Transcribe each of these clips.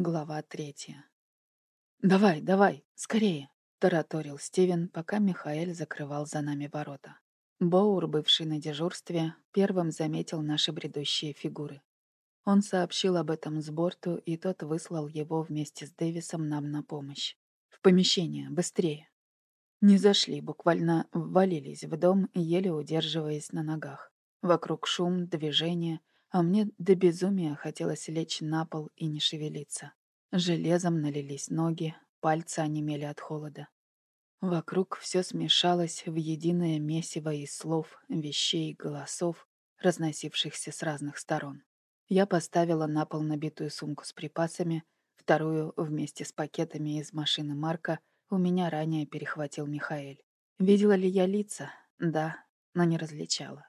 Глава третья. «Давай, давай, скорее!» — тараторил Стивен, пока Михаэль закрывал за нами ворота. Боур, бывший на дежурстве, первым заметил наши бредущие фигуры. Он сообщил об этом с борту, и тот выслал его вместе с Дэвисом нам на помощь. «В помещение, быстрее!» Не зашли, буквально ввалились в дом, еле удерживаясь на ногах. Вокруг шум, движение, а мне до безумия хотелось лечь на пол и не шевелиться. Железом налились ноги, пальцы онемели от холода. Вокруг все смешалось в единое месиво из слов, вещей, голосов, разносившихся с разных сторон. Я поставила на пол набитую сумку с припасами, вторую вместе с пакетами из машины Марка у меня ранее перехватил Михаэль. Видела ли я лица? Да, но не различала.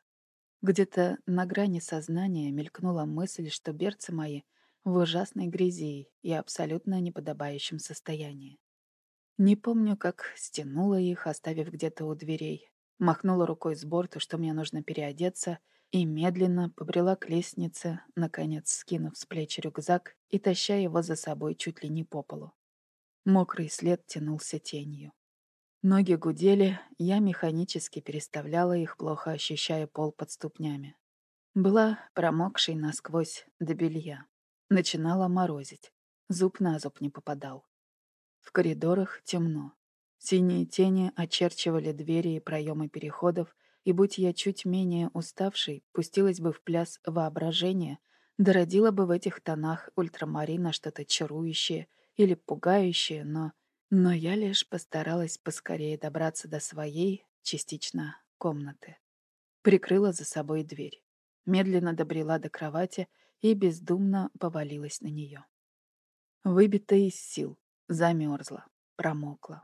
Где-то на грани сознания мелькнула мысль, что берцы мои в ужасной грязи и абсолютно неподобающем состоянии. Не помню, как стянула их, оставив где-то у дверей, махнула рукой с борта, что мне нужно переодеться, и медленно побрела к лестнице, наконец скинув с плеч рюкзак и таща его за собой чуть ли не по полу. Мокрый след тянулся тенью. Ноги гудели, я механически переставляла их, плохо ощущая пол под ступнями. Была промокшей насквозь до белья. Начинала морозить. Зуб на зуб не попадал. В коридорах темно. Синие тени очерчивали двери и проемы переходов, и будь я чуть менее уставшей, пустилась бы в пляс воображения, дородила бы в этих тонах ультрамарина что-то чарующее или пугающее, но но я лишь постаралась поскорее добраться до своей, частично, комнаты. Прикрыла за собой дверь. Медленно добрела до кровати и бездумно повалилась на нее. Выбитая из сил, замерзла, промокла.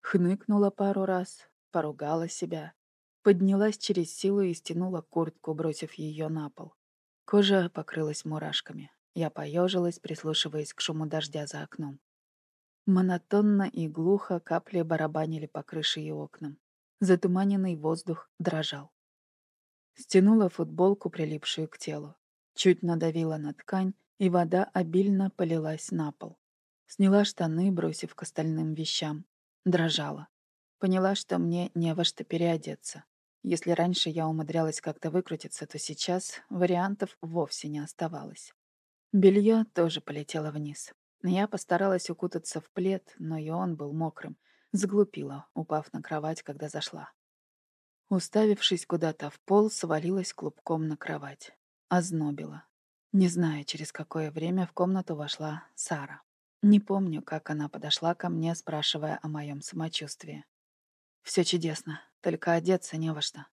Хныкнула пару раз, поругала себя, поднялась через силу и стянула куртку, бросив ее на пол. Кожа покрылась мурашками. Я поежилась, прислушиваясь к шуму дождя за окном. Монотонно и глухо капли барабанили по крыше и окнам. Затуманенный воздух дрожал. Стянула футболку, прилипшую к телу. Чуть надавила на ткань, и вода обильно полилась на пол. Сняла штаны, бросив к остальным вещам. Дрожала. Поняла, что мне не во что переодеться. Если раньше я умудрялась как-то выкрутиться, то сейчас вариантов вовсе не оставалось. Белье тоже полетело вниз. Я постаралась укутаться в плед, но и он был мокрым. Заглупила, упав на кровать, когда зашла. Уставившись куда-то в пол, свалилась клубком на кровать. Ознобила. Не знаю, через какое время в комнату вошла Сара. Не помню, как она подошла ко мне, спрашивая о моем самочувствии. Все чудесно, только одеться не во что.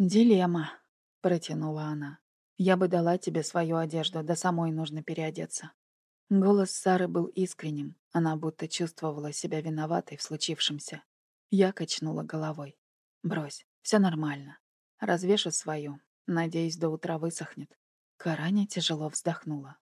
«Дилемма», — протянула она. «Я бы дала тебе свою одежду, да самой нужно переодеться». Голос Сары был искренним, она будто чувствовала себя виноватой в случившемся. Я качнула головой. «Брось, все нормально. Развешу свою. Надеюсь, до утра высохнет». Караня тяжело вздохнула.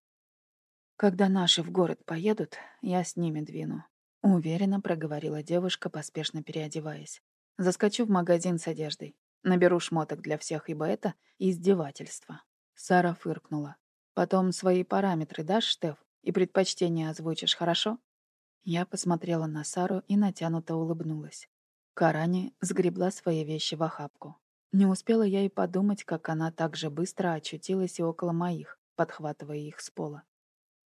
«Когда наши в город поедут, я с ними двину», — уверенно проговорила девушка, поспешно переодеваясь. «Заскочу в магазин с одеждой. Наберу шмоток для всех, ибо это издевательство». Сара фыркнула. «Потом свои параметры дашь, Штеф? И предпочтение озвучишь, хорошо?» Я посмотрела на Сару и натянуто улыбнулась. Карани сгребла свои вещи в охапку. Не успела я и подумать, как она так же быстро очутилась и около моих, подхватывая их с пола.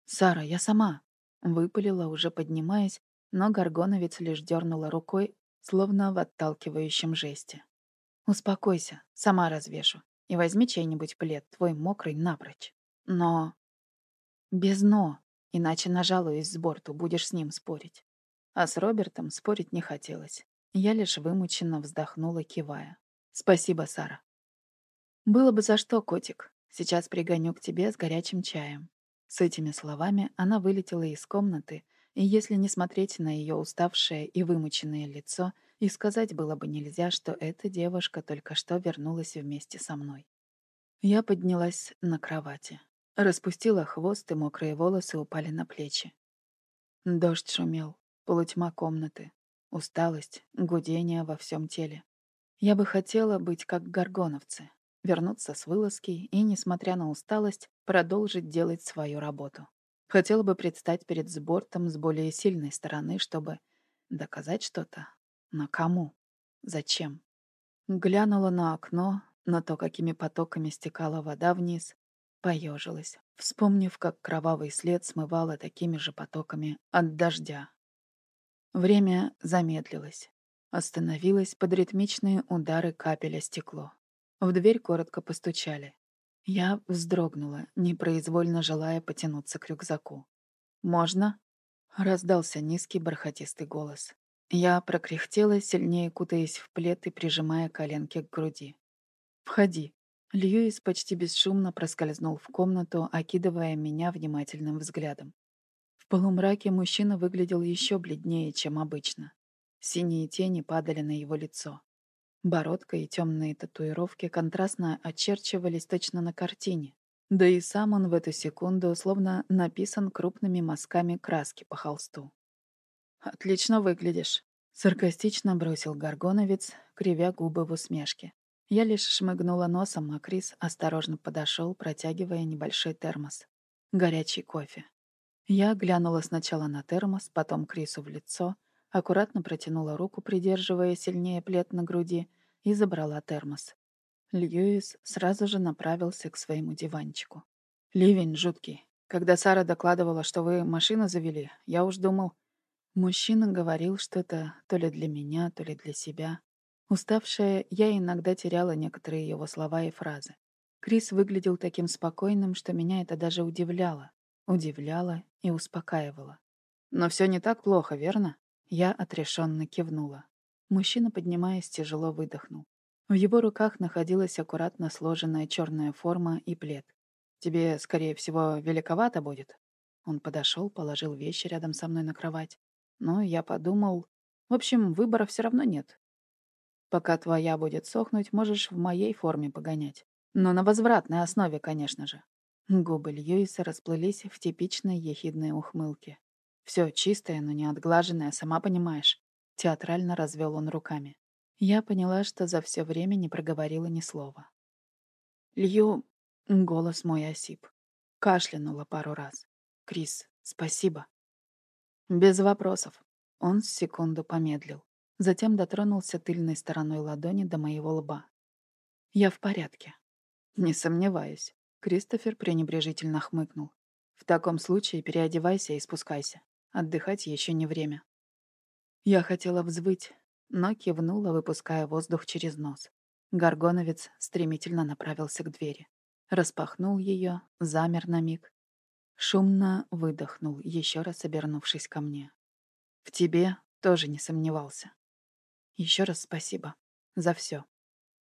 «Сара, я сама!» — выпалила, уже поднимаясь, но горгоновец лишь дернула рукой, словно в отталкивающем жесте. «Успокойся, сама развешу, и возьми чей-нибудь плед, твой мокрый напрочь. Но...» «Без «но», Иначе нажалуюсь с борту, будешь с ним спорить. А с Робертом спорить не хотелось. Я лишь вымученно вздохнула, кивая. «Спасибо, Сара». «Было бы за что, котик. Сейчас пригоню к тебе с горячим чаем». С этими словами она вылетела из комнаты, и если не смотреть на ее уставшее и вымученное лицо, и сказать было бы нельзя, что эта девушка только что вернулась вместе со мной. Я поднялась на кровати. Распустила хвост, и мокрые волосы упали на плечи. Дождь шумел, полутьма комнаты, усталость, гудение во всем теле. Я бы хотела быть как горгоновцы, вернуться с вылазки и, несмотря на усталость, продолжить делать свою работу. Хотела бы предстать перед сбортом с более сильной стороны, чтобы доказать что-то. Но кому? Зачем? Глянула на окно, на то, какими потоками стекала вода вниз, поежилась, вспомнив, как кровавый след смывала такими же потоками от дождя. Время замедлилось. Остановилось под ритмичные удары капель о стекло. В дверь коротко постучали. Я вздрогнула, непроизвольно желая потянуться к рюкзаку. «Можно?» — раздался низкий бархатистый голос. Я прокряхтела, сильнее кутаясь в плед и прижимая коленки к груди. «Входи». Льюис почти бесшумно проскользнул в комнату, окидывая меня внимательным взглядом. В полумраке мужчина выглядел еще бледнее, чем обычно. Синие тени падали на его лицо. Бородка и темные татуировки контрастно очерчивались точно на картине. Да и сам он в эту секунду словно написан крупными мазками краски по холсту. «Отлично выглядишь», — саркастично бросил горгоновец, кривя губы в усмешке. Я лишь шмыгнула носом, а Крис осторожно подошел, протягивая небольшой термос. Горячий кофе. Я глянула сначала на термос, потом Крису в лицо, аккуратно протянула руку, придерживая сильнее плед на груди, и забрала термос. Льюис сразу же направился к своему диванчику. «Ливень жуткий. Когда Сара докладывала, что вы машину завели, я уж думал...» Мужчина говорил что-то то ли для меня, то ли для себя. Уставшая, я иногда теряла некоторые его слова и фразы. Крис выглядел таким спокойным, что меня это даже удивляло. Удивляло и успокаивало. «Но все не так плохо, верно?» Я отрешенно кивнула. Мужчина, поднимаясь, тяжело выдохнул. В его руках находилась аккуратно сложенная черная форма и плед. «Тебе, скорее всего, великовато будет?» Он подошел, положил вещи рядом со мной на кровать. Но я подумал... В общем, выбора все равно нет. Пока твоя будет сохнуть, можешь в моей форме погонять. Но на возвратной основе, конечно же. Губы Льюиса расплылись в типичной ехидной ухмылке. Все чистое, но не отглаженное, сама понимаешь. Театрально развел он руками. Я поняла, что за все время не проговорила ни слова. Лью... Голос мой осип. Кашлянула пару раз. Крис, спасибо. Без вопросов. Он секунду помедлил затем дотронулся тыльной стороной ладони до моего лба. «Я в порядке». «Не сомневаюсь», — Кристофер пренебрежительно хмыкнул. «В таком случае переодевайся и спускайся. Отдыхать еще не время». Я хотела взвыть, но кивнула, выпуская воздух через нос. Горгоновец стремительно направился к двери. Распахнул ее, замер на миг. Шумно выдохнул, еще раз обернувшись ко мне. «В тебе тоже не сомневался». Еще раз спасибо. За все.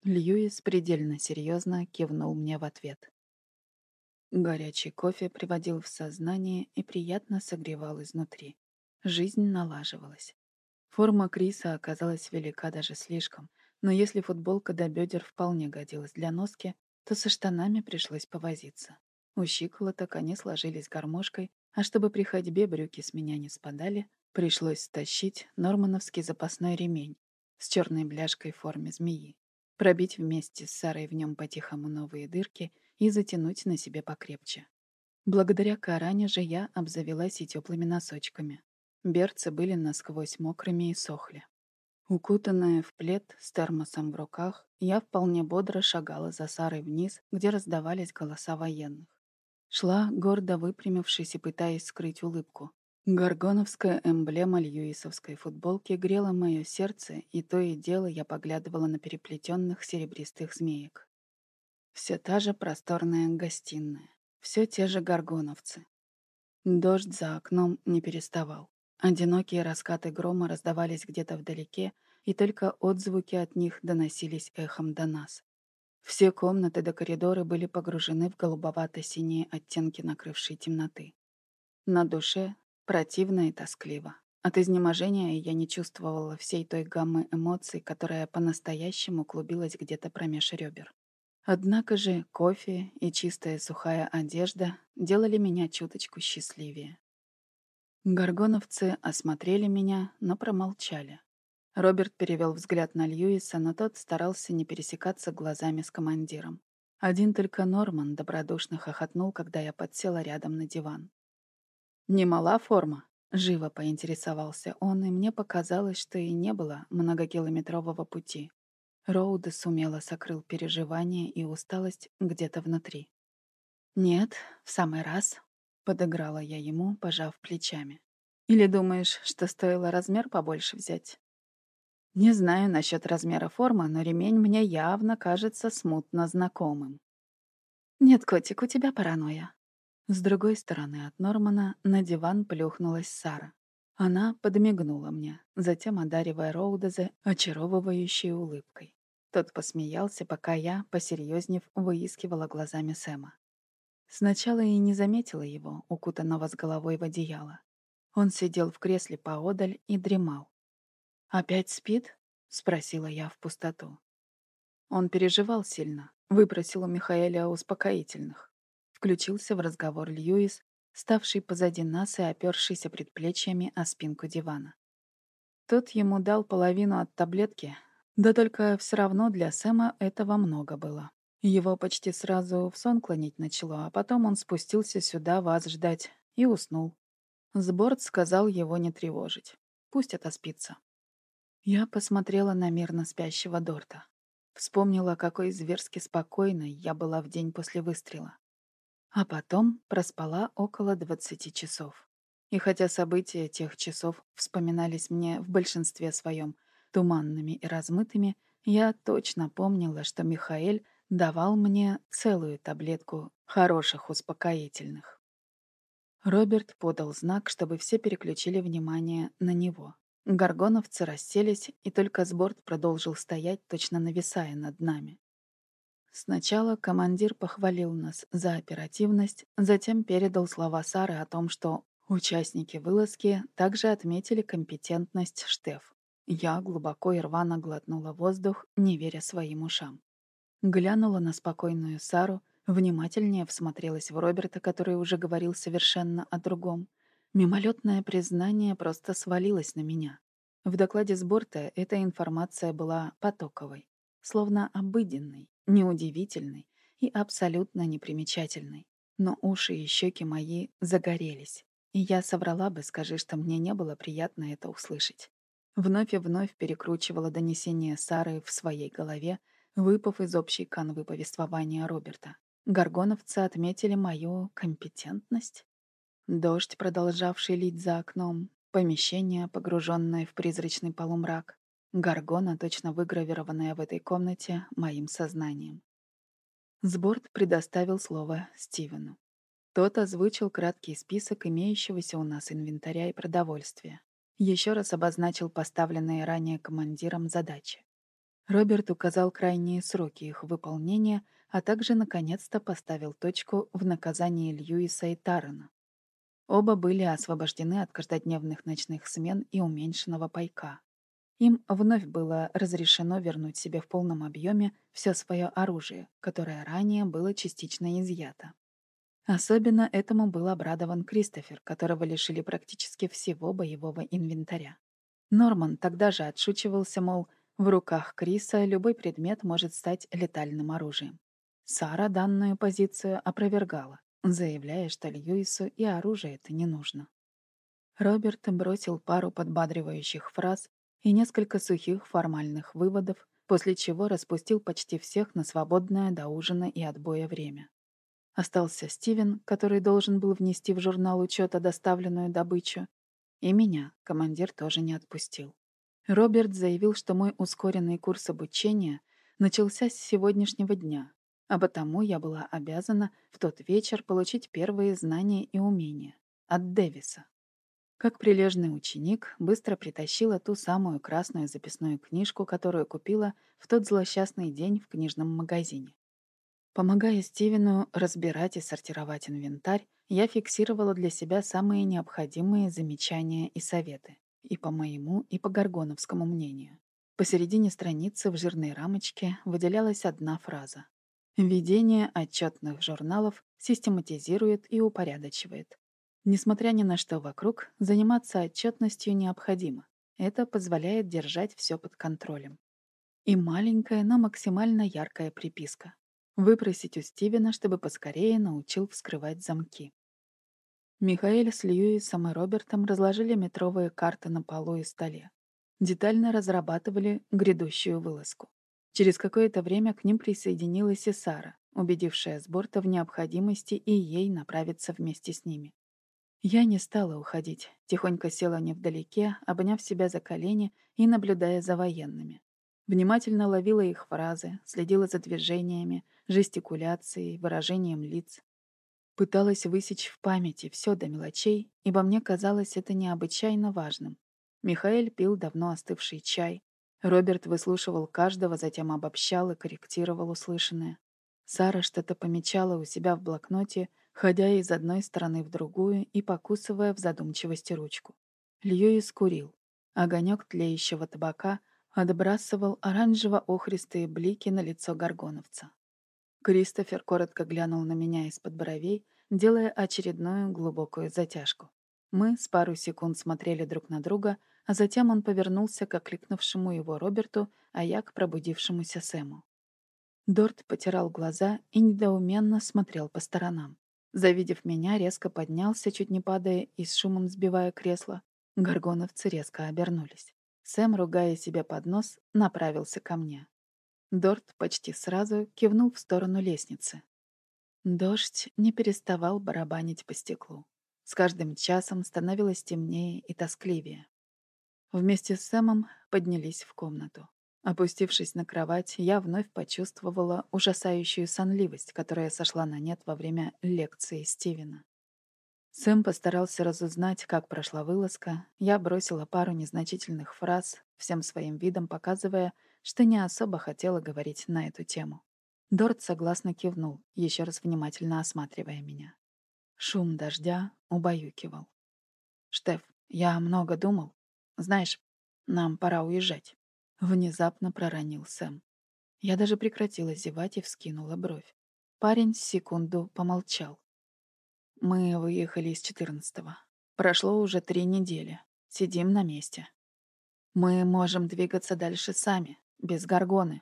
Льюис предельно серьезно кивнул мне в ответ. Горячий кофе приводил в сознание и приятно согревал изнутри. Жизнь налаживалась. Форма Криса оказалась велика даже слишком, но если футболка до бедер вполне годилась для носки, то со штанами пришлось повозиться. У щиколоток они сложились гармошкой, а чтобы при ходьбе брюки с меня не спадали, пришлось стащить нормановский запасной ремень, с черной бляшкой в форме змеи, пробить вместе с Сарой в нем по-тихому новые дырки и затянуть на себе покрепче. Благодаря Каране же я обзавелась и теплыми носочками. Берцы были насквозь мокрыми и сохли. Укутанная в плед с термосом в руках, я вполне бодро шагала за Сарой вниз, где раздавались голоса военных. Шла, гордо выпрямившись и пытаясь скрыть улыбку, Горгоновская эмблема льюисовской футболки грела мое сердце, и то и дело я поглядывала на переплетенных серебристых змеек. Все та же просторная гостиная, все те же горгоновцы. Дождь за окном не переставал. Одинокие раскаты грома раздавались где-то вдалеке, и только отзвуки от них доносились эхом до нас. Все комнаты до коридора были погружены в голубовато-синие оттенки накрывшей темноты. На душе Противно и тоскливо. От изнеможения я не чувствовала всей той гаммы эмоций, которая по-настоящему клубилась где-то промеж ребер. Однако же кофе и чистая сухая одежда делали меня чуточку счастливее. Горгоновцы осмотрели меня, но промолчали. Роберт перевел взгляд на Льюиса, но тот старался не пересекаться глазами с командиром. Один только Норман добродушно хохотнул, когда я подсела рядом на диван. Не мала форма? Живо поинтересовался он, и мне показалось, что и не было многокилометрового пути. Роуда сумело сокрыл переживания и усталость где-то внутри. «Нет, в самый раз», — подыграла я ему, пожав плечами. «Или думаешь, что стоило размер побольше взять?» «Не знаю насчет размера формы, но ремень мне явно кажется смутно знакомым». «Нет, котик, у тебя паранойя», с другой стороны от Нормана на диван плюхнулась Сара. Она подмигнула мне, затем одаривая Роудезе очаровывающей улыбкой. Тот посмеялся, пока я, посерьезнев, выискивала глазами Сэма. Сначала и не заметила его, укутанного с головой в одеяло. Он сидел в кресле поодаль и дремал. «Опять спит?» — спросила я в пустоту. Он переживал сильно, выпросил у Михаэля успокоительных. Включился в разговор Льюис, ставший позади нас и опершийся предплечьями о спинку дивана. Тот ему дал половину от таблетки, да только все равно для Сэма этого много было. Его почти сразу в сон клонить начало, а потом он спустился сюда вас ждать и уснул. Сборд сказал его не тревожить. Пусть отоспится. Я посмотрела на мирно спящего Дорта. Вспомнила, какой зверски спокойной я была в день после выстрела. А потом проспала около 20 часов. И хотя события тех часов вспоминались мне в большинстве своем туманными и размытыми, я точно помнила, что Михаэль давал мне целую таблетку хороших успокоительных. Роберт подал знак, чтобы все переключили внимание на него. Горгоновцы расселись, и только сборд продолжил стоять, точно нависая над нами. Сначала командир похвалил нас за оперативность, затем передал слова Сары о том, что участники вылазки также отметили компетентность Штеф. Я глубоко и рвано глотнула воздух, не веря своим ушам. Глянула на спокойную Сару, внимательнее всмотрелась в Роберта, который уже говорил совершенно о другом. Мимолетное признание просто свалилось на меня. В докладе с борта эта информация была потоковой, словно обыденной, неудивительный и абсолютно непримечательный. Но уши и щеки мои загорелись. И я соврала бы, скажи, что мне не было приятно это услышать. Вновь и вновь перекручивала донесение Сары в своей голове, выпав из общей канвы повествования Роберта. Горгоновцы отметили мою компетентность. Дождь, продолжавший лить за окном, помещение, погруженное в призрачный полумрак, Гаргона, точно выгравированная в этой комнате моим сознанием. Сборд предоставил слово Стивену. Тот озвучил краткий список имеющегося у нас инвентаря и продовольствия. Еще раз обозначил поставленные ранее командиром задачи. Роберт указал крайние сроки их выполнения, а также наконец-то поставил точку в наказании Льюиса и Тарана. Оба были освобождены от каждодневных ночных смен и уменьшенного пайка. Им вновь было разрешено вернуть себе в полном объеме все свое оружие, которое ранее было частично изъято. Особенно этому был обрадован Кристофер, которого лишили практически всего боевого инвентаря. Норман тогда же отшучивался, мол, в руках Криса любой предмет может стать летальным оружием. Сара данную позицию опровергала, заявляя, что Льюису и оружие это не нужно. Роберт бросил пару подбадривающих фраз и несколько сухих формальных выводов, после чего распустил почти всех на свободное до ужина и отбоя время. Остался Стивен, который должен был внести в журнал учета доставленную добычу, и меня командир тоже не отпустил. Роберт заявил, что мой ускоренный курс обучения начался с сегодняшнего дня, а потому я была обязана в тот вечер получить первые знания и умения от Дэвиса. Как прилежный ученик, быстро притащила ту самую красную записную книжку, которую купила в тот злосчастный день в книжном магазине. Помогая Стивену разбирать и сортировать инвентарь, я фиксировала для себя самые необходимые замечания и советы. И по моему, и по горгоновскому мнению. Посередине страницы в жирной рамочке выделялась одна фраза. Введение отчетных журналов систематизирует и упорядочивает. Несмотря ни на что вокруг, заниматься отчетностью необходимо. Это позволяет держать все под контролем. И маленькая, но максимально яркая приписка. Выпросить у Стивена, чтобы поскорее научил вскрывать замки. Михаэль с Льюисом и Робертом разложили метровые карты на полу и столе. Детально разрабатывали грядущую вылазку. Через какое-то время к ним присоединилась и Сара, убедившая с борта в необходимости и ей направиться вместе с ними. Я не стала уходить, тихонько села невдалеке, обняв себя за колени и наблюдая за военными. Внимательно ловила их фразы, следила за движениями, жестикуляцией, выражением лиц. Пыталась высечь в памяти все до мелочей, ибо мне казалось это необычайно важным. Михаил пил давно остывший чай. Роберт выслушивал каждого, затем обобщал и корректировал услышанное. Сара что-то помечала у себя в блокноте, ходя из одной стороны в другую и покусывая в задумчивости ручку. Льюис курил. Огонек тлеющего табака отбрасывал оранжево-охристые блики на лицо горгоновца. Кристофер коротко глянул на меня из-под бровей, делая очередную глубокую затяжку. Мы с пару секунд смотрели друг на друга, а затем он повернулся к окликнувшему его Роберту, а я к пробудившемуся Сэму. Дорт потирал глаза и недоуменно смотрел по сторонам. Завидев меня, резко поднялся, чуть не падая и с шумом сбивая кресло. Горгоновцы резко обернулись. Сэм, ругая себя под нос, направился ко мне. Дорт почти сразу кивнул в сторону лестницы. Дождь не переставал барабанить по стеклу. С каждым часом становилось темнее и тоскливее. Вместе с Сэмом поднялись в комнату. Опустившись на кровать, я вновь почувствовала ужасающую сонливость, которая сошла на нет во время лекции Стивена. Сэм постарался разузнать, как прошла вылазка. Я бросила пару незначительных фраз, всем своим видом показывая, что не особо хотела говорить на эту тему. Дорт согласно кивнул, еще раз внимательно осматривая меня. Шум дождя убаюкивал. «Штеф, я много думал. Знаешь, нам пора уезжать». Внезапно проронил Сэм. Я даже прекратила зевать и вскинула бровь. Парень секунду помолчал. Мы выехали из четырнадцатого. Прошло уже три недели. Сидим на месте. Мы можем двигаться дальше сами, без горгоны.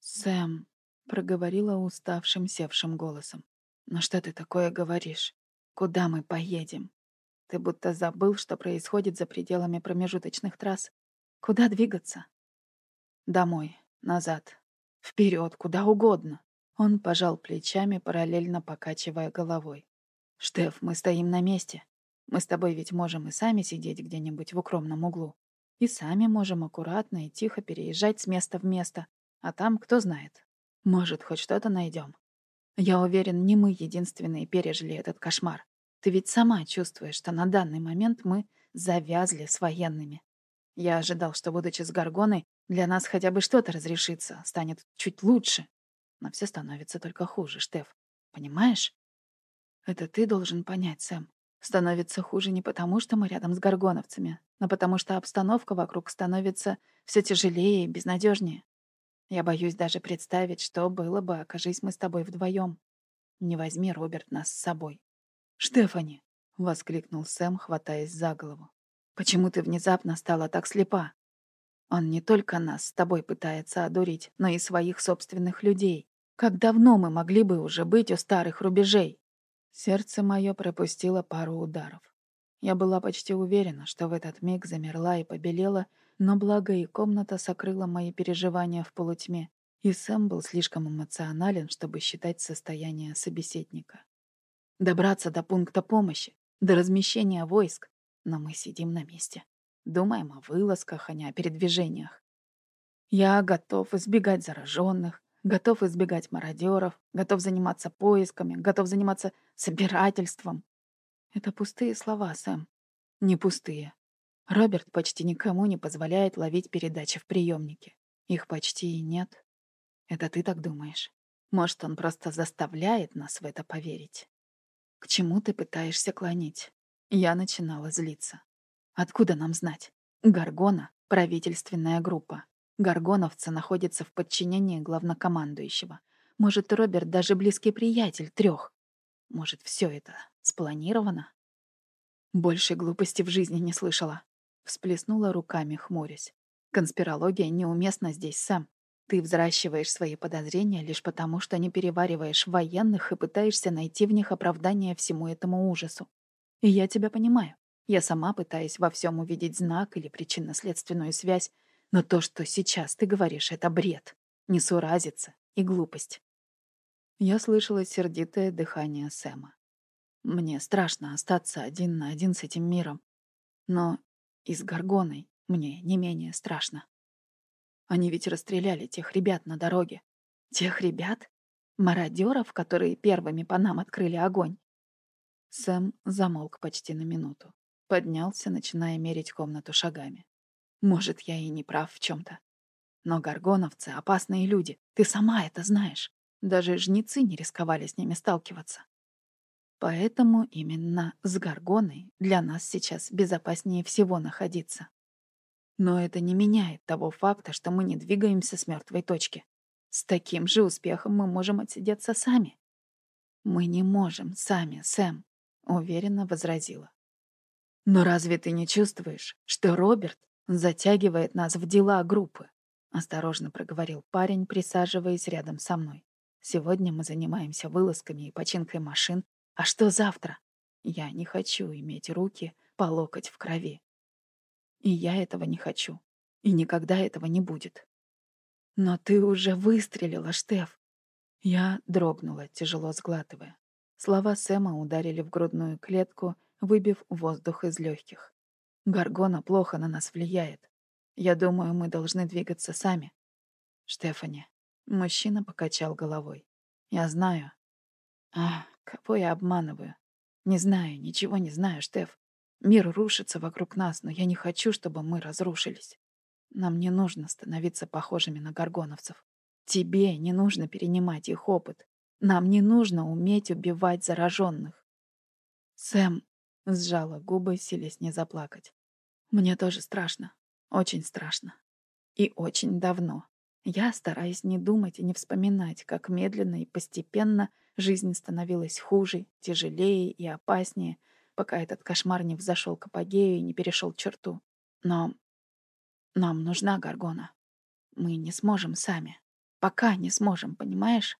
Сэм, проговорила уставшим севшим голосом. «Ну что ты такое говоришь? Куда мы поедем? Ты будто забыл, что происходит за пределами промежуточных трасс. Куда двигаться? Домой, назад, вперед, куда угодно. Он пожал плечами, параллельно покачивая головой. «Штеф, мы стоим на месте. Мы с тобой ведь можем и сами сидеть где-нибудь в укромном углу. И сами можем аккуратно и тихо переезжать с места в место. А там, кто знает, может, хоть что-то найдем. Я уверен, не мы единственные пережили этот кошмар. Ты ведь сама чувствуешь, что на данный момент мы завязли с военными. Я ожидал, что, будучи с Гаргоной, для нас хотя бы что-то разрешится, станет чуть лучше. Но все становится только хуже, Штеф. Понимаешь? Это ты должен понять, Сэм. Становится хуже не потому, что мы рядом с горгоновцами, но потому что обстановка вокруг становится все тяжелее и безнадежнее. Я боюсь даже представить, что было бы, окажись мы с тобой вдвоем. Не возьми, Роберт, нас с собой. «Штефани!» — воскликнул Сэм, хватаясь за голову. «Почему ты внезапно стала так слепа? Он не только нас с тобой пытается одурить, но и своих собственных людей. Как давно мы могли бы уже быть у старых рубежей? Сердце мое пропустило пару ударов. Я была почти уверена, что в этот миг замерла и побелела, но благо и комната сокрыла мои переживания в полутьме, и Сэм был слишком эмоционален, чтобы считать состояние собеседника. Добраться до пункта помощи, до размещения войск, но мы сидим на месте. Думаем о вылазках, а не о передвижениях. Я готов избегать зараженных, готов избегать мародеров, готов заниматься поисками, готов заниматься собирательством. Это пустые слова, Сэм. Не пустые. Роберт почти никому не позволяет ловить передачи в приемнике. Их почти и нет. Это ты так думаешь? Может, он просто заставляет нас в это поверить? К чему ты пытаешься клонить? Я начинала злиться. Откуда нам знать? Гаргона — правительственная группа. Гаргоновцы находятся в подчинении главнокомандующего. Может, Роберт даже близкий приятель трех. Может, все это спланировано? Больше глупости в жизни не слышала. Всплеснула руками, хмурясь. Конспирология неуместна здесь, Сэм. Ты взращиваешь свои подозрения лишь потому, что не перевариваешь военных и пытаешься найти в них оправдание всему этому ужасу. И я тебя понимаю. Я сама пытаюсь во всем увидеть знак или причинно-следственную связь, но то, что сейчас ты говоришь, это бред, несуразица и глупость. Я слышала сердитое дыхание Сэма. Мне страшно остаться один на один с этим миром. Но и с Гаргоной мне не менее страшно. Они ведь расстреляли тех ребят на дороге. Тех ребят? Мародеров, которые первыми по нам открыли огонь. Сэм замолк почти на минуту. Поднялся, начиная мерить комнату шагами. Может, я и не прав в чем то Но горгоновцы — опасные люди. Ты сама это знаешь. Даже жнецы не рисковали с ними сталкиваться. Поэтому именно с Гаргоной для нас сейчас безопаснее всего находиться. Но это не меняет того факта, что мы не двигаемся с мертвой точки. С таким же успехом мы можем отсидеться сами. Мы не можем сами, Сэм, уверенно возразила. Но разве ты не чувствуешь, что Роберт затягивает нас в дела группы? Осторожно проговорил парень, присаживаясь рядом со мной. Сегодня мы занимаемся вылазками и починкой машин. А что завтра? Я не хочу иметь руки по локоть в крови. И я этого не хочу. И никогда этого не будет. Но ты уже выстрелила, Штеф. Я дрогнула, тяжело сглатывая. Слова Сэма ударили в грудную клетку, выбив воздух из легких. Гаргона плохо на нас влияет. Я думаю, мы должны двигаться сами. Штефани. Мужчина покачал головой. Я знаю. А, кого я обманываю? Не знаю, ничего не знаю, Штеф. Мир рушится вокруг нас, но я не хочу, чтобы мы разрушились. Нам не нужно становиться похожими на горгоновцев. Тебе не нужно перенимать их опыт. Нам не нужно уметь убивать зараженных. Сэм сжала губы, силясь не заплакать. Мне тоже страшно. Очень страшно. И очень давно. Я стараюсь не думать и не вспоминать, как медленно и постепенно жизнь становилась хуже, тяжелее и опаснее, пока этот кошмар не взошел к апогею и не перешел черту. Но нам нужна Гаргона. Мы не сможем сами. Пока не сможем, понимаешь?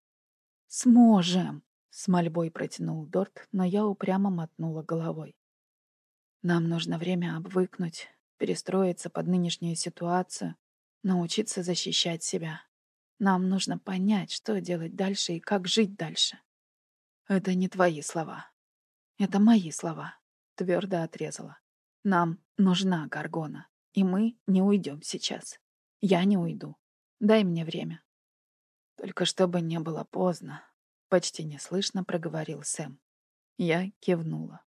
Сможем, с мольбой протянул Дорт, но я упрямо мотнула головой. Нам нужно время обвыкнуть, перестроиться под нынешнюю ситуацию, научиться защищать себя. Нам нужно понять, что делать дальше и как жить дальше. Это не твои слова. Это мои слова, твердо отрезала. Нам нужна Гаргона. И мы не уйдем сейчас. Я не уйду. Дай мне время. Только чтобы не было поздно, почти неслышно проговорил Сэм. Я кивнула.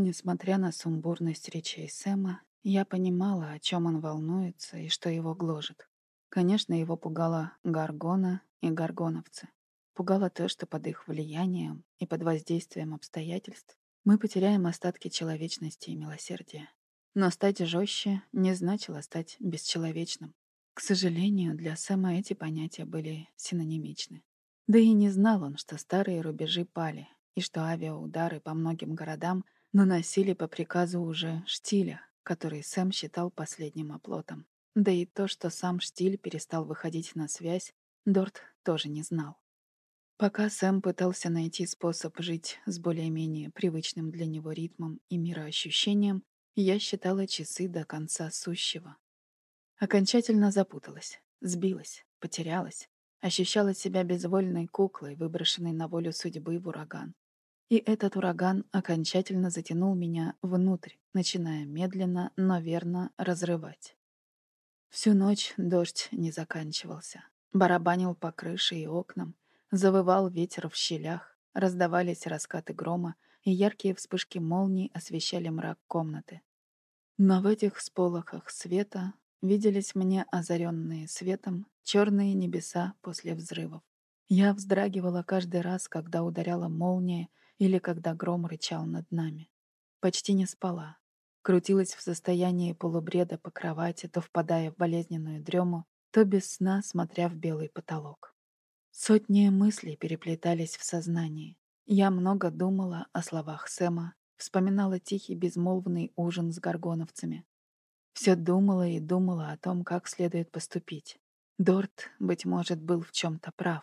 Несмотря на сумбурность речей Сэма, я понимала, о чем он волнуется и что его гложет. Конечно, его пугала Гаргона и Гаргоновцы. Пугало то, что под их влиянием и под воздействием обстоятельств мы потеряем остатки человечности и милосердия. Но стать жестче не значило стать бесчеловечным. К сожалению, для Сэма эти понятия были синонимичны. Да и не знал он, что старые рубежи пали, и что авиаудары по многим городам наносили по приказу уже Штиля, который Сэм считал последним оплотом. Да и то, что сам Штиль перестал выходить на связь, Дорт тоже не знал. Пока Сэм пытался найти способ жить с более-менее привычным для него ритмом и мироощущением, я считала часы до конца сущего. Окончательно запуталась, сбилась, потерялась, ощущала себя безвольной куклой, выброшенной на волю судьбы в ураган. И этот ураган окончательно затянул меня внутрь, начиная медленно, но верно разрывать. Всю ночь дождь не заканчивался. Барабанил по крыше и окнам, завывал ветер в щелях, раздавались раскаты грома, и яркие вспышки молний освещали мрак комнаты. Но в этих сполохах света виделись мне озаренные светом черные небеса после взрывов. Я вздрагивала каждый раз, когда ударяла молния или когда гром рычал над нами. Почти не спала. Крутилась в состоянии полубреда по кровати, то впадая в болезненную дрему, то без сна, смотря в белый потолок. Сотни мыслей переплетались в сознании. Я много думала о словах Сэма, Вспоминала тихий безмолвный ужин с горгоновцами. Все думала и думала о том, как следует поступить. Дорт, быть может, был в чем-то прав.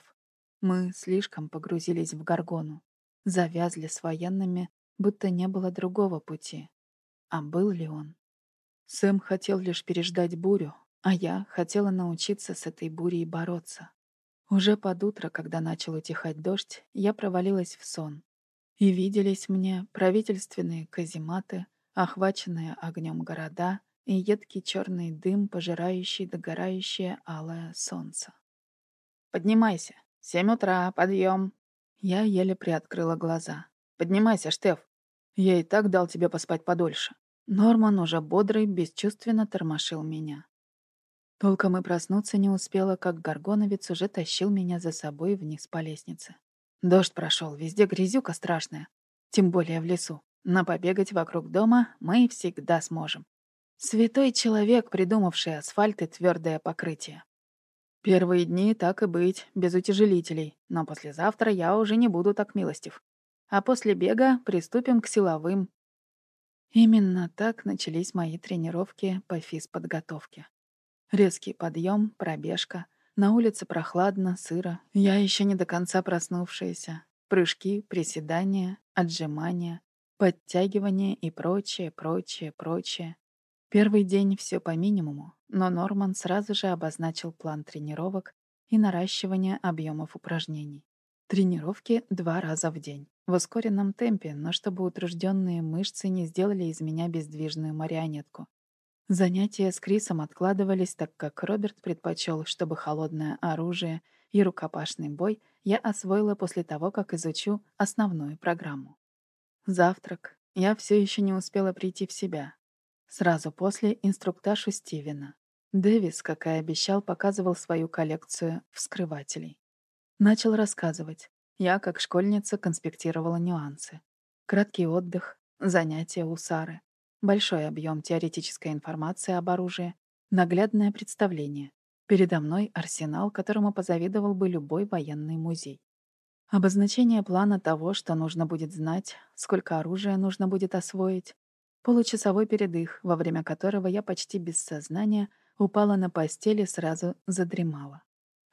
Мы слишком погрузились в горгону, завязли с военными, будто не было другого пути. А был ли он? Сэм хотел лишь переждать бурю, а я хотела научиться с этой бурей бороться. Уже под утро, когда начал утихать дождь, я провалилась в сон. И виделись мне правительственные казематы, охваченные огнем города и едкий черный дым, пожирающий догорающее алое солнце. «Поднимайся! Семь утра, подъем!» Я еле приоткрыла глаза. «Поднимайся, Штеф! Я и так дал тебе поспать подольше». Норман уже бодрый, бесчувственно тормошил меня. Толком и проснуться не успела, как горгоновец уже тащил меня за собой вниз по лестнице. Дождь прошел, везде грязюка страшная, тем более в лесу. Но побегать вокруг дома мы всегда сможем. Святой человек, придумавший асфальт и твердое покрытие. Первые дни так и быть, без утяжелителей, но послезавтра я уже не буду так милостив. А после бега приступим к силовым. Именно так начались мои тренировки по физподготовке. Резкий подъем, пробежка. На улице прохладно, сыро. Я еще не до конца проснувшаяся. Прыжки, приседания, отжимания, подтягивания и прочее, прочее, прочее. Первый день все по минимуму, но Норман сразу же обозначил план тренировок и наращивания объемов упражнений. Тренировки два раза в день. В ускоренном темпе, но чтобы утружденные мышцы не сделали из меня бездвижную марионетку. Занятия с Крисом откладывались, так как Роберт предпочел, чтобы холодное оружие и рукопашный бой я освоила после того, как изучу основную программу. Завтрак. Я все еще не успела прийти в себя. Сразу после инструктаж у Стивена. Дэвис, как и обещал, показывал свою коллекцию вскрывателей. Начал рассказывать. Я, как школьница, конспектировала нюансы. Краткий отдых, занятия у Сары. Большой объем теоретической информации об оружии, наглядное представление. Передо мной арсенал, которому позавидовал бы любой военный музей. Обозначение плана того, что нужно будет знать, сколько оружия нужно будет освоить. Получасовой передых, во время которого я почти без сознания упала на постели и сразу задремала.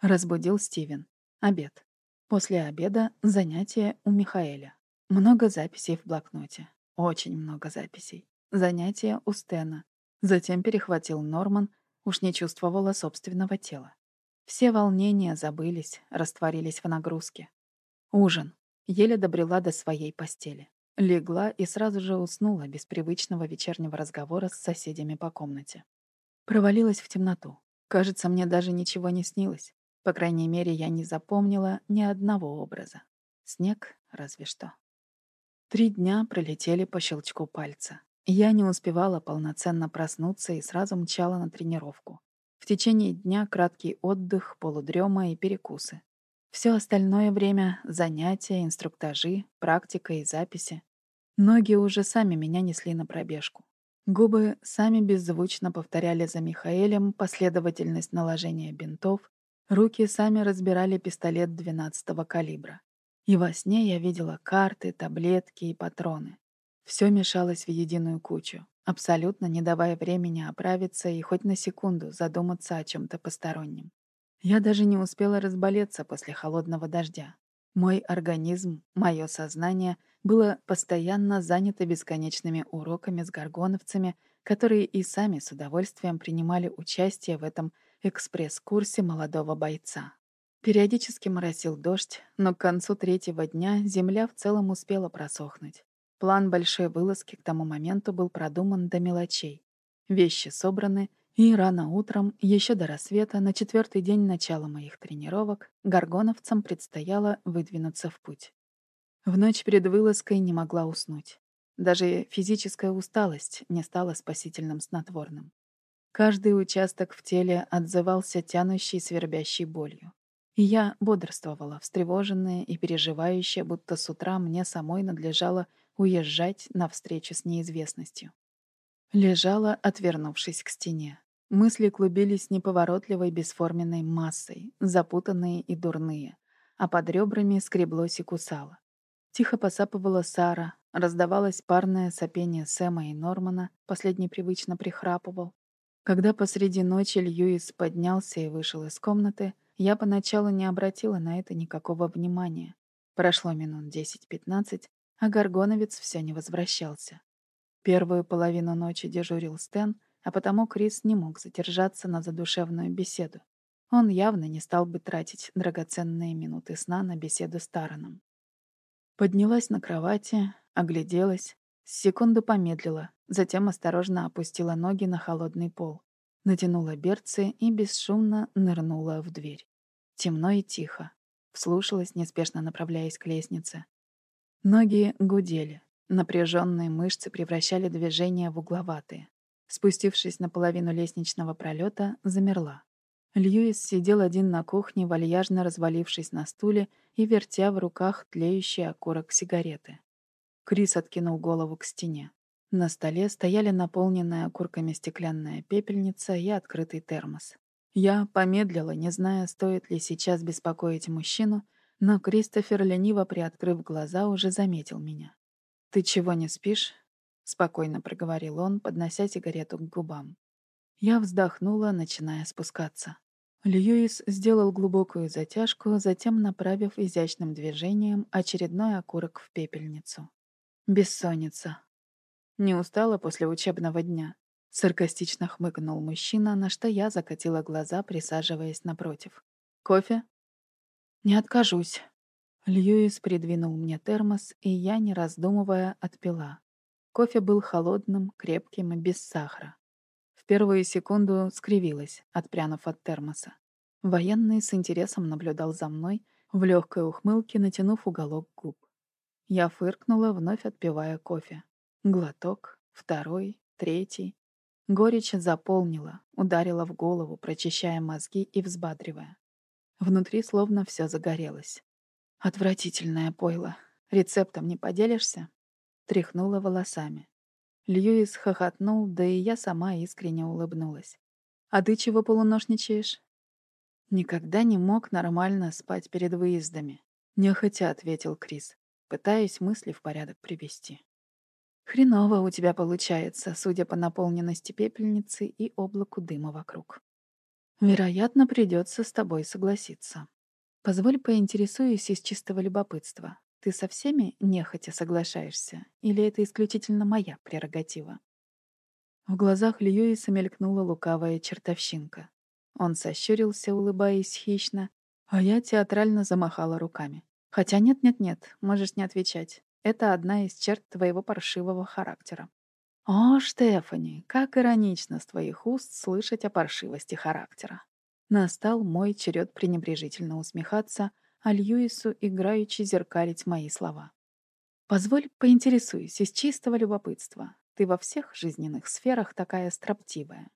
Разбудил Стивен. Обед. После обеда занятие у Михаэля. Много записей в блокноте. Очень много записей. Занятия у Стена. Затем перехватил Норман, уж не чувствовала собственного тела. Все волнения забылись, растворились в нагрузке. Ужин. Еле добрела до своей постели. Легла и сразу же уснула без привычного вечернего разговора с соседями по комнате. Провалилась в темноту. Кажется, мне даже ничего не снилось. По крайней мере, я не запомнила ни одного образа. Снег разве что. Три дня пролетели по щелчку пальца. Я не успевала полноценно проснуться и сразу мчала на тренировку. В течение дня краткий отдых, полудрема и перекусы. Все остальное время — занятия, инструктажи, практика и записи. Ноги уже сами меня несли на пробежку. Губы сами беззвучно повторяли за Михаэлем последовательность наложения бинтов, руки сами разбирали пистолет 12-го калибра. И во сне я видела карты, таблетки и патроны. Все мешалось в единую кучу, абсолютно не давая времени оправиться и хоть на секунду задуматься о чем то постороннем. Я даже не успела разболеться после холодного дождя. Мой организм, мое сознание было постоянно занято бесконечными уроками с горгоновцами, которые и сами с удовольствием принимали участие в этом экспресс-курсе молодого бойца. Периодически моросил дождь, но к концу третьего дня земля в целом успела просохнуть. План большой вылазки к тому моменту был продуман до мелочей. Вещи собраны, и рано утром, еще до рассвета, на четвертый день начала моих тренировок, горгоновцам предстояло выдвинуться в путь. В ночь перед вылазкой не могла уснуть. Даже физическая усталость не стала спасительным снотворным. Каждый участок в теле отзывался тянущей свербящей болью. И я бодрствовала, встревоженная и переживающая, будто с утра мне самой надлежало уезжать навстречу с неизвестностью. Лежала, отвернувшись к стене. Мысли клубились неповоротливой бесформенной массой, запутанные и дурные, а под ребрами скреблось и кусало. Тихо посапывала Сара, раздавалось парное сопение Сэма и Нормана, последний привычно прихрапывал. Когда посреди ночи Льюис поднялся и вышел из комнаты, я поначалу не обратила на это никакого внимания. Прошло минут 10-15, а Горгоновец все не возвращался. Первую половину ночи дежурил Стэн, а потому Крис не мог задержаться на задушевную беседу. Он явно не стал бы тратить драгоценные минуты сна на беседу с Тараном. Поднялась на кровати, огляделась, секунду помедлила, затем осторожно опустила ноги на холодный пол, натянула берцы и бесшумно нырнула в дверь. Темно и тихо. Вслушалась, неспешно направляясь к лестнице. Ноги гудели, напряженные мышцы превращали движения в угловатые. Спустившись на половину лестничного пролета, замерла. Льюис сидел один на кухне, вальяжно развалившись на стуле и вертя в руках тлеющий окурок сигареты. Крис откинул голову к стене. На столе стояли наполненная окурками стеклянная пепельница и открытый термос. Я помедлила, не зная, стоит ли сейчас беспокоить мужчину, но Кристофер, лениво приоткрыв глаза, уже заметил меня. «Ты чего не спишь?» — спокойно проговорил он, поднося сигарету к губам. Я вздохнула, начиная спускаться. Льюис сделал глубокую затяжку, затем направив изящным движением очередной окурок в пепельницу. Бессонница. Не устала после учебного дня. Саркастично хмыкнул мужчина, на что я закатила глаза, присаживаясь напротив. «Кофе?» «Не откажусь». Льюис придвинул мне термос, и я, не раздумывая, отпила. Кофе был холодным, крепким и без сахара. В первую секунду скривилась, отпрянув от термоса. Военный с интересом наблюдал за мной, в легкой ухмылке натянув уголок губ. Я фыркнула, вновь отпивая кофе. Глоток, второй, третий. Горечь заполнила, ударила в голову, прочищая мозги и взбадривая. Внутри словно все загорелось. Отвратительное пойло. Рецептом не поделишься? Тряхнула волосами. Льюис хохотнул, да и я сама искренне улыбнулась. «А ты чего полуношничаешь?» «Никогда не мог нормально спать перед выездами», — нехотя ответил Крис, пытаясь мысли в порядок привести. «Хреново у тебя получается, судя по наполненности пепельницы и облаку дыма вокруг. Вероятно, придется с тобой согласиться. Позволь поинтересуюсь из чистого любопытства. Ты со всеми нехотя соглашаешься? Или это исключительно моя прерогатива?» В глазах Льюиса мелькнула лукавая чертовщинка. Он сощурился, улыбаясь хищно, а я театрально замахала руками. «Хотя нет-нет-нет, можешь не отвечать. Это одна из черт твоего паршивого характера». «О, Штефани, как иронично с твоих уст слышать о паршивости характера». Настал мой черед пренебрежительно усмехаться, а Льюису играючи зеркалить мои слова. «Позволь поинтересуюсь из чистого любопытства. Ты во всех жизненных сферах такая строптивая».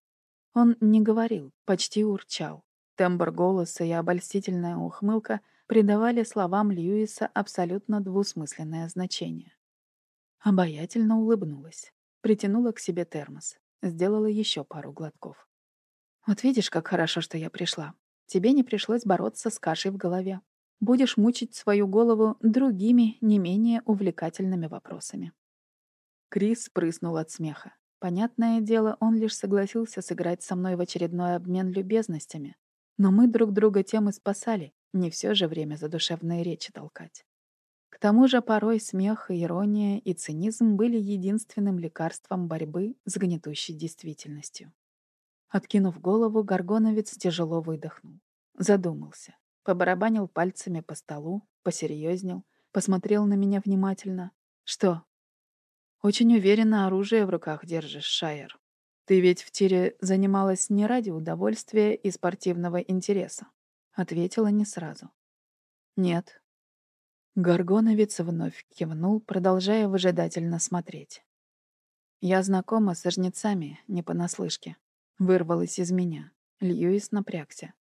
Он не говорил, почти урчал. Тембр голоса и обольстительная ухмылка придавали словам Льюиса абсолютно двусмысленное значение. Обаятельно улыбнулась. Притянула к себе термос. Сделала еще пару глотков. «Вот видишь, как хорошо, что я пришла. Тебе не пришлось бороться с кашей в голове будешь мучить свою голову другими, не менее увлекательными вопросами. Крис прыснул от смеха. Понятное дело, он лишь согласился сыграть со мной в очередной обмен любезностями. Но мы друг друга тем и спасали, не все же время задушевные речи толкать. К тому же порой смех, ирония и цинизм были единственным лекарством борьбы с гнетущей действительностью. Откинув голову, Горгоновец тяжело выдохнул. Задумался. Побарабанил пальцами по столу, посерьезнел, посмотрел на меня внимательно. «Что?» «Очень уверенно оружие в руках держишь, Шайер. Ты ведь в тире занималась не ради удовольствия и спортивного интереса?» Ответила не сразу. «Нет». Горгоновец вновь кивнул, продолжая выжидательно смотреть. «Я знакома с жнецами, не понаслышке». Вырвалось из меня. Льюис напрягся.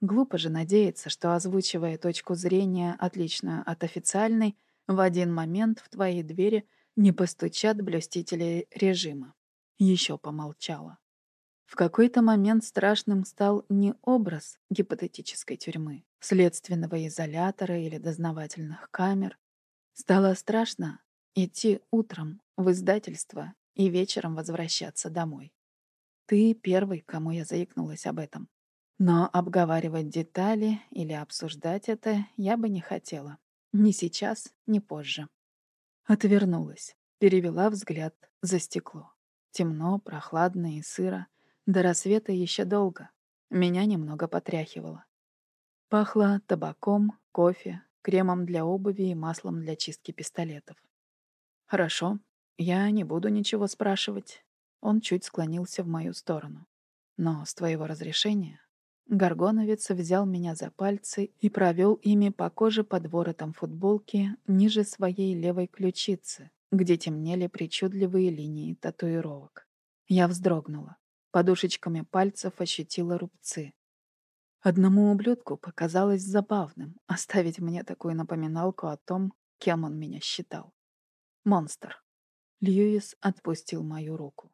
Глупо же надеяться, что, озвучивая точку зрения, отличную от официальной, в один момент в твоей двери не постучат блюстители режима. Еще помолчала. В какой-то момент страшным стал не образ гипотетической тюрьмы, следственного изолятора или дознавательных камер. Стало страшно идти утром в издательство и вечером возвращаться домой. Ты первый, кому я заикнулась об этом. Но обговаривать детали или обсуждать это я бы не хотела. Ни сейчас, ни позже. Отвернулась, перевела взгляд за стекло. Темно, прохладно и сыро. До рассвета еще долго. Меня немного потряхивало. Пахло табаком, кофе, кремом для обуви и маслом для чистки пистолетов. «Хорошо, я не буду ничего спрашивать». Он чуть склонился в мою сторону. «Но с твоего разрешения Горгоновец взял меня за пальцы и провел ими по коже под воротом футболки ниже своей левой ключицы, где темнели причудливые линии татуировок. Я вздрогнула. Подушечками пальцев ощутила рубцы. Одному ублюдку показалось забавным оставить мне такую напоминалку о том, кем он меня считал. Монстр. Льюис отпустил мою руку.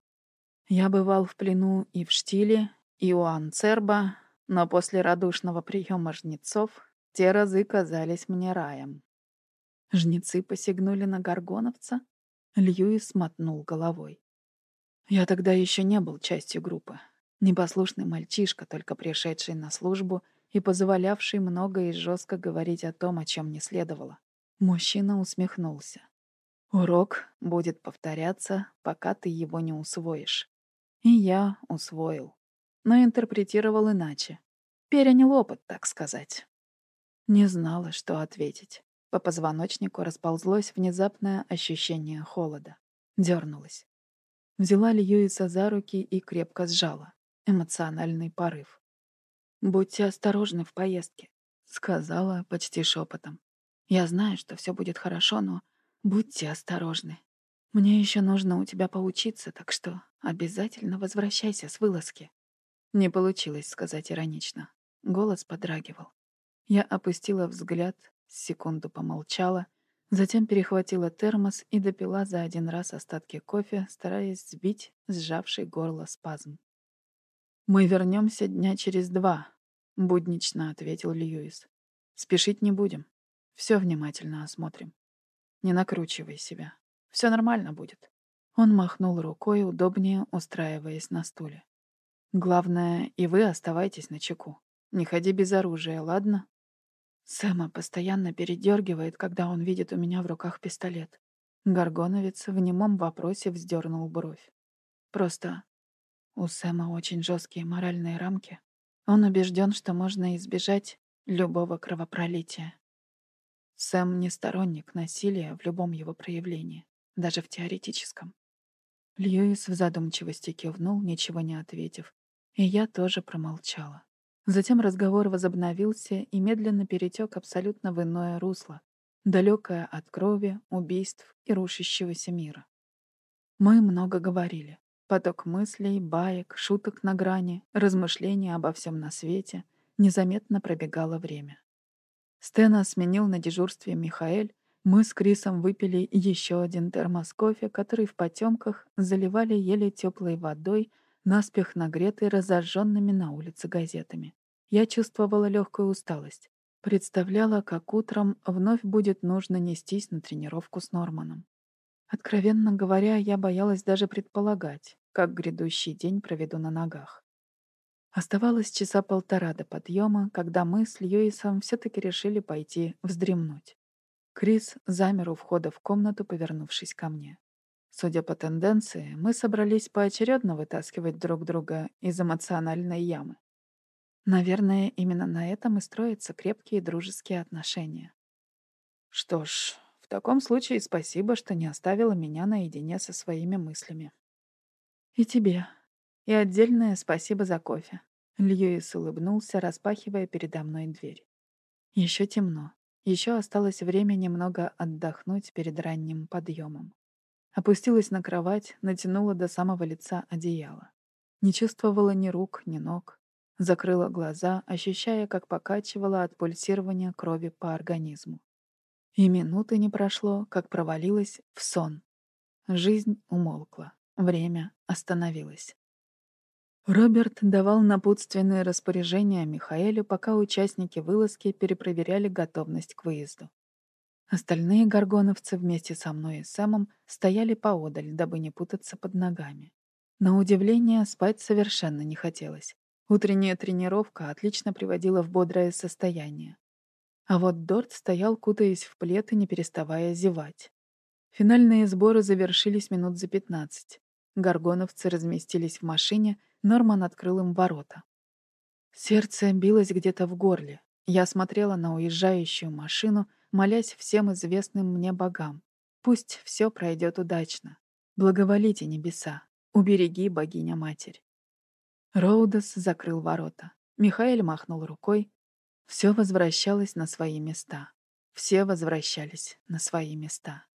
Я бывал в плену и в Штиле, и у Анцерба, но после радушного приема жнецов те разы казались мне раем. Жнецы посягнули на горгоновца? Льюис мотнул головой. Я тогда еще не был частью группы. Непослушный мальчишка, только пришедший на службу и позволявший много и жестко говорить о том, о чем не следовало. Мужчина усмехнулся. Урок будет повторяться, пока ты его не усвоишь. И я усвоил но интерпретировал иначе. Перенял опыт, так сказать. Не знала, что ответить. По позвоночнику расползлось внезапное ощущение холода. Дёрнулась. Взяла Льюиса за руки и крепко сжала. Эмоциональный порыв. «Будьте осторожны в поездке», — сказала почти шепотом. «Я знаю, что все будет хорошо, но будьте осторожны. Мне еще нужно у тебя поучиться, так что обязательно возвращайся с вылазки». Не получилось сказать иронично. Голос подрагивал. Я опустила взгляд, секунду помолчала, затем перехватила термос и допила за один раз остатки кофе, стараясь сбить сжавший горло спазм. «Мы вернемся дня через два», — буднично ответил Льюис. «Спешить не будем. Все внимательно осмотрим. Не накручивай себя. Все нормально будет». Он махнул рукой, удобнее устраиваясь на стуле. Главное, и вы оставайтесь на чеку. Не ходи без оружия, ладно? Сэма постоянно передергивает, когда он видит у меня в руках пистолет. Горгоновец в немом вопросе вздернул бровь. Просто у Сэма очень жесткие моральные рамки. Он убежден, что можно избежать любого кровопролития. Сэм не сторонник насилия в любом его проявлении, даже в теоретическом. Льюис в задумчивости кивнул, ничего не ответив, и я тоже промолчала. Затем разговор возобновился и медленно перетек абсолютно в иное русло, далекое от крови, убийств и рушащегося мира. Мы много говорили. Поток мыслей, баек, шуток на грани, размышлений обо всем на свете. Незаметно пробегало время. Стена сменил на дежурстве Михаэль. Мы с Крисом выпили еще один термос кофе, который в потемках заливали еле теплой водой наспех нагретый разожженными на улице газетами. Я чувствовала легкую усталость. Представляла, как утром вновь будет нужно нестись на тренировку с Норманом. Откровенно говоря, я боялась даже предполагать, как грядущий день проведу на ногах. Оставалось часа полтора до подъема, когда мы с Льюисом все-таки решили пойти вздремнуть. Крис замер у входа в комнату, повернувшись ко мне. Судя по тенденции, мы собрались поочередно вытаскивать друг друга из эмоциональной ямы. Наверное, именно на этом и строятся крепкие дружеские отношения. Что ж, в таком случае спасибо, что не оставила меня наедине со своими мыслями. И тебе. И отдельное спасибо за кофе. Льюис улыбнулся, распахивая передо мной дверь. Еще темно. Еще осталось время немного отдохнуть перед ранним подъемом. Опустилась на кровать, натянула до самого лица одеяло. Не чувствовала ни рук, ни ног. Закрыла глаза, ощущая, как покачивала от пульсирования крови по организму. И минуты не прошло, как провалилась в сон. Жизнь умолкла. Время остановилось. Роберт давал напутственные распоряжения Михаэлю, пока участники вылазки перепроверяли готовность к выезду. Остальные горгоновцы вместе со мной и Сэмом стояли поодаль, дабы не путаться под ногами. На удивление, спать совершенно не хотелось. Утренняя тренировка отлично приводила в бодрое состояние. А вот Дорт стоял, кутаясь в плед и не переставая зевать. Финальные сборы завершились минут за пятнадцать. Горгоновцы разместились в машине, Норман открыл им ворота. Сердце билось где-то в горле. Я смотрела на уезжающую машину, молясь всем известным мне богам. Пусть все пройдет удачно. Благоволите небеса. Убереги, богиня-матерь. Роудес закрыл ворота. Михаил махнул рукой. Все возвращалось на свои места. Все возвращались на свои места.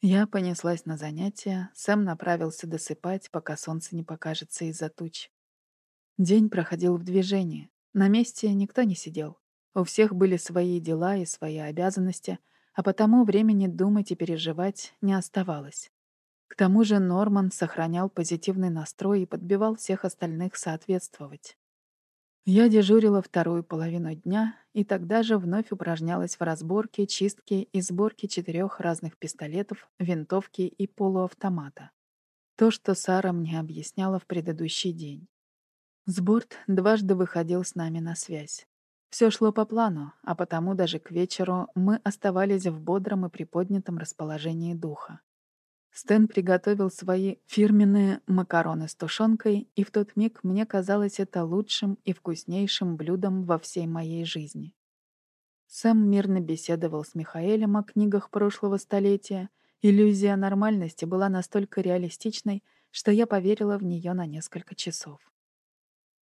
Я понеслась на занятия, Сэм направился досыпать, пока солнце не покажется из-за туч. День проходил в движении. На месте никто не сидел. У всех были свои дела и свои обязанности, а потому времени думать и переживать не оставалось. К тому же Норман сохранял позитивный настрой и подбивал всех остальных соответствовать. Я дежурила вторую половину дня и тогда же вновь упражнялась в разборке, чистке и сборке четырех разных пистолетов, винтовки и полуавтомата. То, что Сара мне объясняла в предыдущий день. Сборд дважды выходил с нами на связь. Все шло по плану, а потому даже к вечеру мы оставались в бодром и приподнятом расположении духа. Стэн приготовил свои фирменные макароны с тушенкой, и в тот миг мне казалось это лучшим и вкуснейшим блюдом во всей моей жизни. Сэм мирно беседовал с Михаэлем о книгах прошлого столетия. Иллюзия нормальности была настолько реалистичной, что я поверила в нее на несколько часов.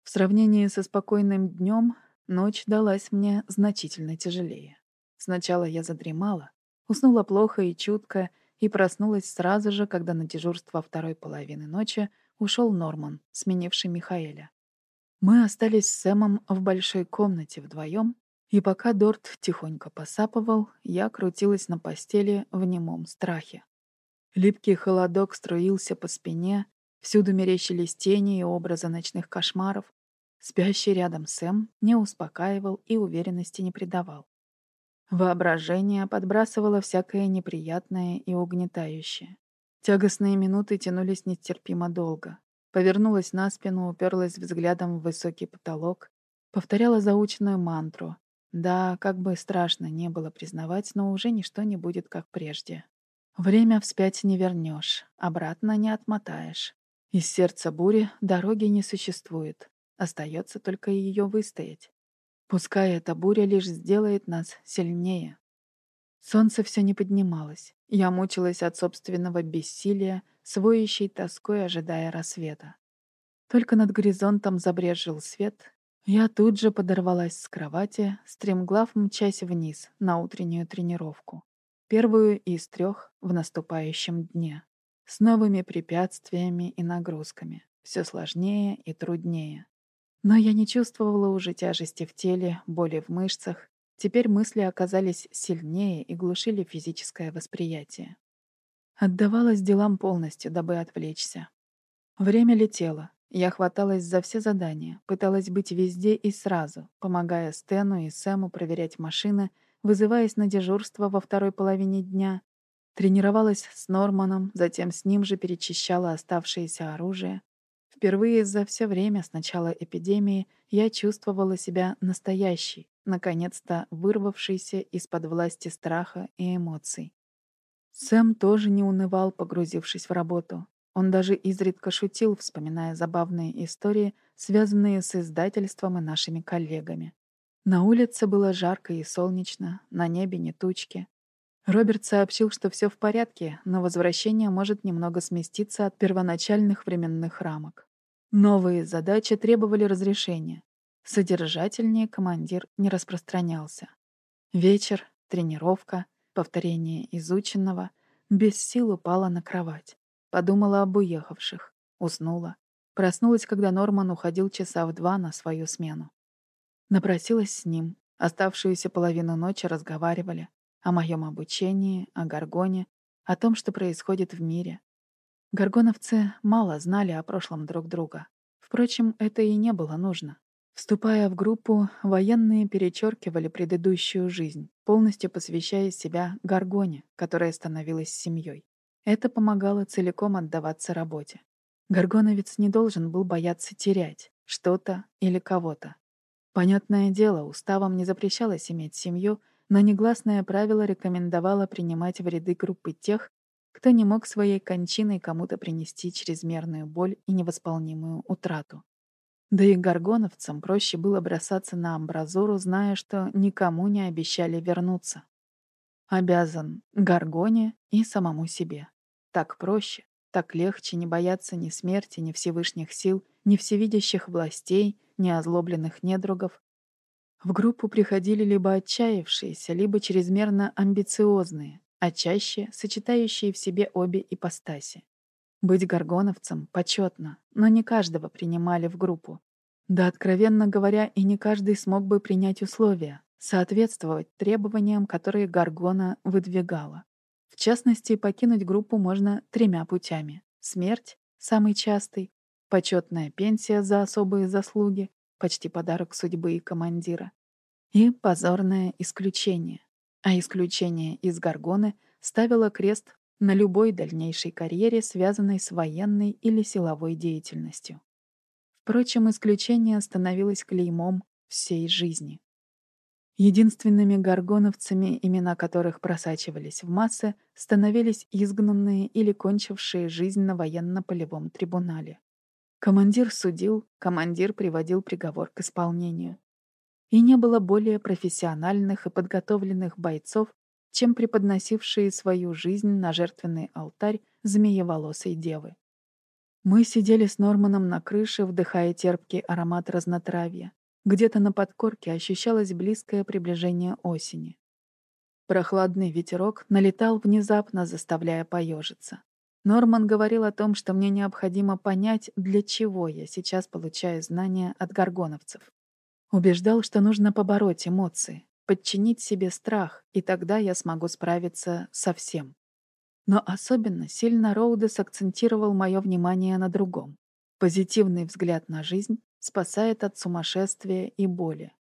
В сравнении со спокойным днем ночь далась мне значительно тяжелее. Сначала я задремала, уснула плохо и чутко, и проснулась сразу же, когда на дежурство второй половины ночи ушел Норман, сменивший Михаэля. Мы остались с Сэмом в большой комнате вдвоем, и пока Дорт тихонько посапывал, я крутилась на постели в немом страхе. Липкий холодок струился по спине, всюду мерещились тени и образы ночных кошмаров. Спящий рядом Сэм не успокаивал и уверенности не придавал. Воображение подбрасывало всякое неприятное и угнетающее. Тягостные минуты тянулись нестерпимо долго. Повернулась на спину, уперлась взглядом в высокий потолок, повторяла заученную мантру. Да, как бы страшно не было признавать, но уже ничто не будет как прежде. Время вспять не вернешь, обратно не отмотаешь. Из сердца бури дороги не существует. Остается только ее выстоять. Пускай эта буря лишь сделает нас сильнее. Солнце все не поднималось. Я мучилась от собственного бессилия, своющей тоской, ожидая рассвета. Только над горизонтом забрежил свет. Я тут же подорвалась с кровати, стремглав мчась вниз на утреннюю тренировку. Первую из трех в наступающем дне. С новыми препятствиями и нагрузками. Все сложнее и труднее. Но я не чувствовала уже тяжести в теле, боли в мышцах. Теперь мысли оказались сильнее и глушили физическое восприятие. Отдавалась делам полностью, дабы отвлечься. Время летело. Я хваталась за все задания, пыталась быть везде и сразу, помогая Стэну и Сэму проверять машины, вызываясь на дежурство во второй половине дня. Тренировалась с Норманом, затем с ним же перечищала оставшееся оружие. Впервые за все время с начала эпидемии я чувствовала себя настоящей, наконец-то вырвавшейся из-под власти страха и эмоций. Сэм тоже не унывал, погрузившись в работу. Он даже изредка шутил, вспоминая забавные истории, связанные с издательством и нашими коллегами. На улице было жарко и солнечно, на небе не тучки. Роберт сообщил, что все в порядке, но возвращение может немного сместиться от первоначальных временных рамок. Новые задачи требовали разрешения. Содержательнее командир не распространялся. Вечер, тренировка, повторение изученного. Без сил упала на кровать. Подумала об уехавших. Уснула. Проснулась, когда Норман уходил часа в два на свою смену. Напросилась с ним. Оставшуюся половину ночи разговаривали. О моем обучении, о Гаргоне, о том, что происходит в мире. Горгоновцы мало знали о прошлом друг друга. Впрочем, это и не было нужно. Вступая в группу, военные перечеркивали предыдущую жизнь, полностью посвящая себя Гаргоне, которая становилась семьей. Это помогало целиком отдаваться работе. Горгоновец не должен был бояться терять что-то или кого-то. Понятное дело, уставом не запрещалось иметь семью, но негласное правило рекомендовало принимать в ряды группы тех, кто не мог своей кончиной кому-то принести чрезмерную боль и невосполнимую утрату. Да и горгоновцам проще было бросаться на амбразуру, зная, что никому не обещали вернуться. Обязан Гаргоне и самому себе. Так проще, так легче не бояться ни смерти, ни Всевышних сил, ни всевидящих властей, ни озлобленных недругов. В группу приходили либо отчаявшиеся, либо чрезмерно амбициозные, а чаще сочетающие в себе обе ипостаси. Быть горгоновцем почетно, но не каждого принимали в группу. Да, откровенно говоря, и не каждый смог бы принять условия, соответствовать требованиям, которые Гаргона выдвигала. В частности, покинуть группу можно тремя путями. Смерть — самый частый, почетная пенсия за особые заслуги, почти подарок судьбы и командира, и позорное исключение. А исключение из Гаргоны ставило крест на любой дальнейшей карьере, связанной с военной или силовой деятельностью. Впрочем, исключение становилось клеймом всей жизни. Единственными горгоновцами, имена которых просачивались в массы, становились изгнанные или кончившие жизнь на военно-полевом трибунале. Командир судил, командир приводил приговор к исполнению. И не было более профессиональных и подготовленных бойцов, чем преподносившие свою жизнь на жертвенный алтарь змееволосой девы. Мы сидели с Норманом на крыше, вдыхая терпкий аромат разнотравья. Где-то на подкорке ощущалось близкое приближение осени. Прохладный ветерок налетал внезапно, заставляя поежиться. Норман говорил о том, что мне необходимо понять, для чего я сейчас получаю знания от горгоновцев. Убеждал, что нужно побороть эмоции, подчинить себе страх, и тогда я смогу справиться со всем. Но особенно сильно Роудес акцентировал мое внимание на другом. Позитивный взгляд на жизнь спасает от сумасшествия и боли.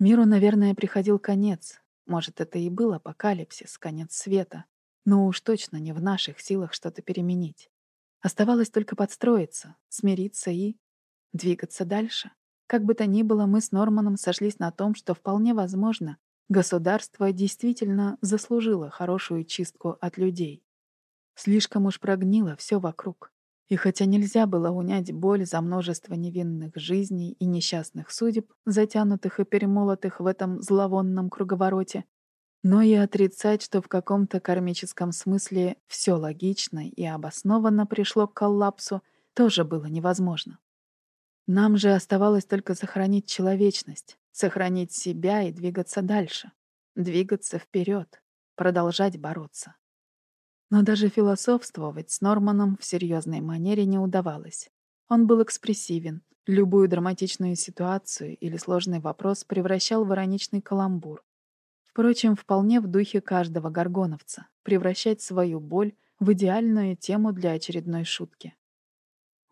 Миру, наверное, приходил конец. Может, это и был апокалипсис, конец света. Но уж точно не в наших силах что-то переменить. Оставалось только подстроиться, смириться и двигаться дальше. Как бы то ни было, мы с Норманом сошлись на том, что вполне возможно, государство действительно заслужило хорошую чистку от людей. Слишком уж прогнило все вокруг. И хотя нельзя было унять боль за множество невинных жизней и несчастных судеб, затянутых и перемолотых в этом зловонном круговороте, но и отрицать, что в каком-то кармическом смысле все логично и обоснованно пришло к коллапсу, тоже было невозможно. Нам же оставалось только сохранить человечность, сохранить себя и двигаться дальше, двигаться вперед, продолжать бороться. Но даже философствовать с Норманом в серьезной манере не удавалось. Он был экспрессивен, любую драматичную ситуацию или сложный вопрос превращал в ироничный каламбур. Впрочем, вполне в духе каждого горгоновца — превращать свою боль в идеальную тему для очередной шутки.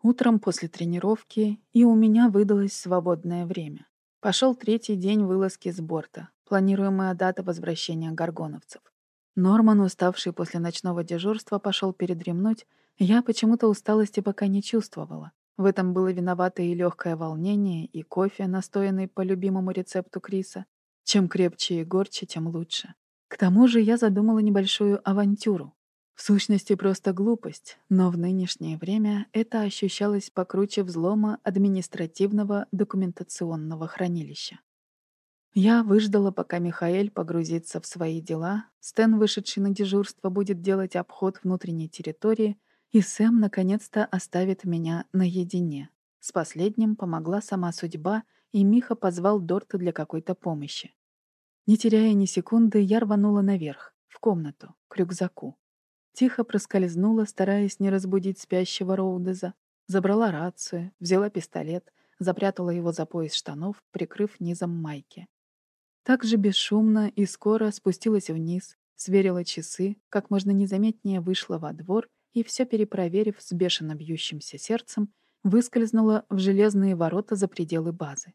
Утром после тренировки и у меня выдалось свободное время. Пошел третий день вылазки с борта, планируемая дата возвращения горгоновцев. Норман, уставший после ночного дежурства, пошел передремнуть. Я почему-то усталости пока не чувствовала. В этом было виновато и легкое волнение, и кофе, настоянный по любимому рецепту Криса. Чем крепче и горче, тем лучше. К тому же я задумала небольшую авантюру. В сущности, просто глупость, но в нынешнее время это ощущалось покруче взлома административного документационного хранилища. Я выждала, пока Михаэль погрузится в свои дела, Стэн, вышедший на дежурство, будет делать обход внутренней территории, и Сэм наконец-то оставит меня наедине. С последним помогла сама судьба, и Миха позвал Дорта для какой-то помощи. Не теряя ни секунды, я рванула наверх, в комнату, к рюкзаку. Тихо проскользнула, стараясь не разбудить спящего Роудеза, забрала рацию, взяла пистолет, запрятала его за пояс штанов, прикрыв низом майки. Так же бесшумно и скоро спустилась вниз, сверила часы, как можно незаметнее вышла во двор и, все перепроверив с бешено бьющимся сердцем, выскользнула в железные ворота за пределы базы.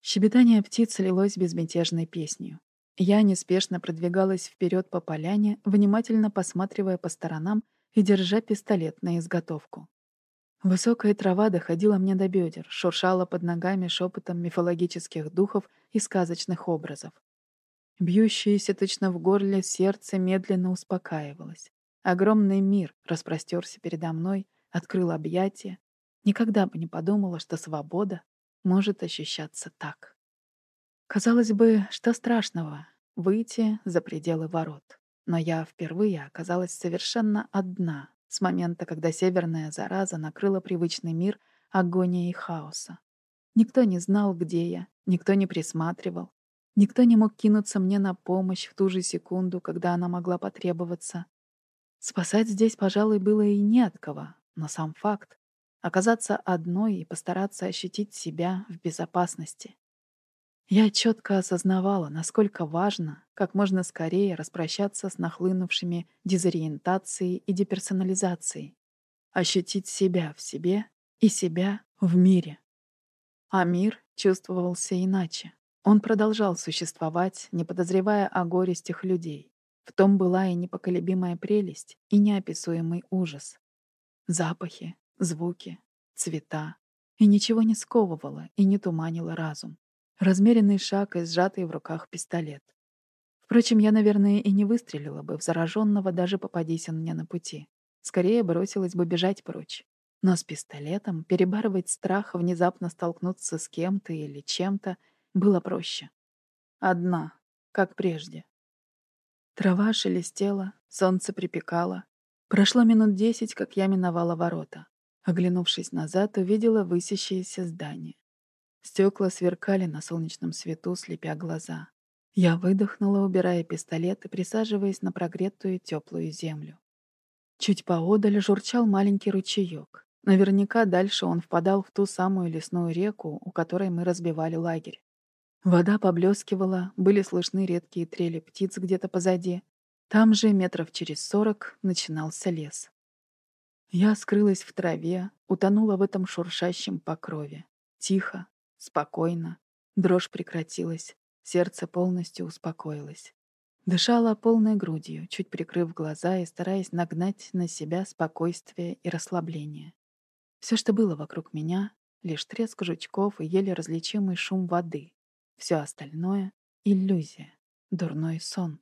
Щебетание птиц лилось безмятежной песнью. Я неспешно продвигалась вперед по поляне, внимательно посматривая по сторонам и держа пистолет на изготовку. Высокая трава доходила мне до бедер, шуршала под ногами шепотом мифологических духов и сказочных образов. Бьющееся точно в горле сердце медленно успокаивалось. Огромный мир распростерся передо мной, открыл объятия. Никогда бы не подумала, что свобода может ощущаться так. Казалось бы, что страшного — выйти за пределы ворот. Но я впервые оказалась совершенно одна с момента, когда северная зараза накрыла привычный мир агонии и хаоса. Никто не знал, где я, никто не присматривал, никто не мог кинуться мне на помощь в ту же секунду, когда она могла потребоваться. Спасать здесь, пожалуй, было и не от кого, но сам факт — оказаться одной и постараться ощутить себя в безопасности я четко осознавала, насколько важно как можно скорее распрощаться с нахлынувшими дезориентацией и деперсонализацией, ощутить себя в себе и себя в мире. А мир чувствовался иначе. Он продолжал существовать, не подозревая о горестях людей. В том была и непоколебимая прелесть, и неописуемый ужас. Запахи, звуки, цвета. И ничего не сковывало и не туманило разум. Размеренный шаг и сжатый в руках пистолет. Впрочем, я, наверное, и не выстрелила бы в зараженного, даже попадись он мне на пути. Скорее бросилась бы бежать прочь. Но с пистолетом перебарывать страх внезапно столкнуться с кем-то или чем-то было проще. Одна, как прежде. Трава шелестела, солнце припекало. Прошло минут десять, как я миновала ворота. Оглянувшись назад, увидела высящееся здание. Стекла сверкали на солнечном свету, слепя глаза. Я выдохнула, убирая пистолет и присаживаясь на прогретую теплую землю. Чуть поодаль журчал маленький ручеек. Наверняка дальше он впадал в ту самую лесную реку, у которой мы разбивали лагерь. Вода поблескивала, были слышны редкие трели птиц где-то позади. Там же, метров через сорок, начинался лес. Я скрылась в траве, утонула в этом шуршащем покрове. Тихо, Спокойно. Дрожь прекратилась. Сердце полностью успокоилось. Дышала полной грудью, чуть прикрыв глаза и стараясь нагнать на себя спокойствие и расслабление. Все, что было вокруг меня, лишь треск жучков и еле различимый шум воды. Все остальное — иллюзия, дурной сон.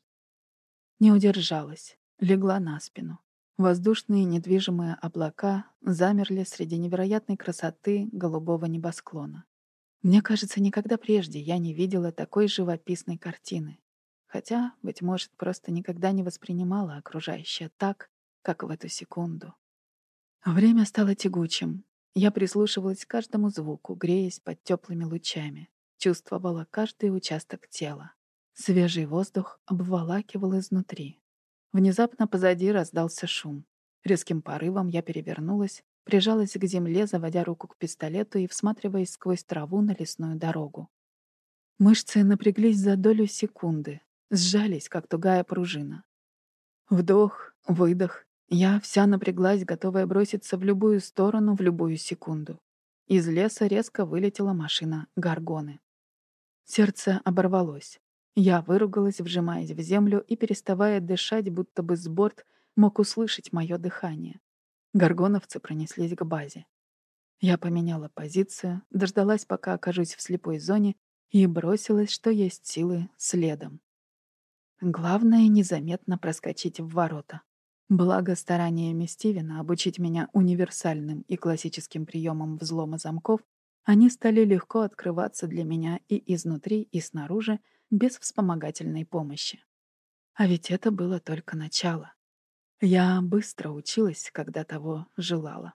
Не удержалась, легла на спину. Воздушные недвижимые облака замерли среди невероятной красоты голубого небосклона. Мне кажется, никогда прежде я не видела такой живописной картины. Хотя, быть может, просто никогда не воспринимала окружающее так, как в эту секунду. Время стало тягучим. Я прислушивалась к каждому звуку, греясь под теплыми лучами. Чувствовала каждый участок тела. Свежий воздух обволакивал изнутри. Внезапно позади раздался шум. Резким порывом я перевернулась прижалась к земле, заводя руку к пистолету и всматриваясь сквозь траву на лесную дорогу. Мышцы напряглись за долю секунды, сжались, как тугая пружина. Вдох, выдох. Я вся напряглась, готовая броситься в любую сторону в любую секунду. Из леса резко вылетела машина Гаргоны. Сердце оборвалось. Я выругалась, вжимаясь в землю и переставая дышать, будто бы с борт мог услышать мое дыхание. Горгоновцы пронеслись к базе. Я поменяла позицию, дождалась, пока окажусь в слепой зоне, и бросилась, что есть силы, следом. Главное — незаметно проскочить в ворота. Благо стараниями Стивена обучить меня универсальным и классическим приемам взлома замков, они стали легко открываться для меня и изнутри, и снаружи, без вспомогательной помощи. А ведь это было только начало. Я быстро училась, когда того желала.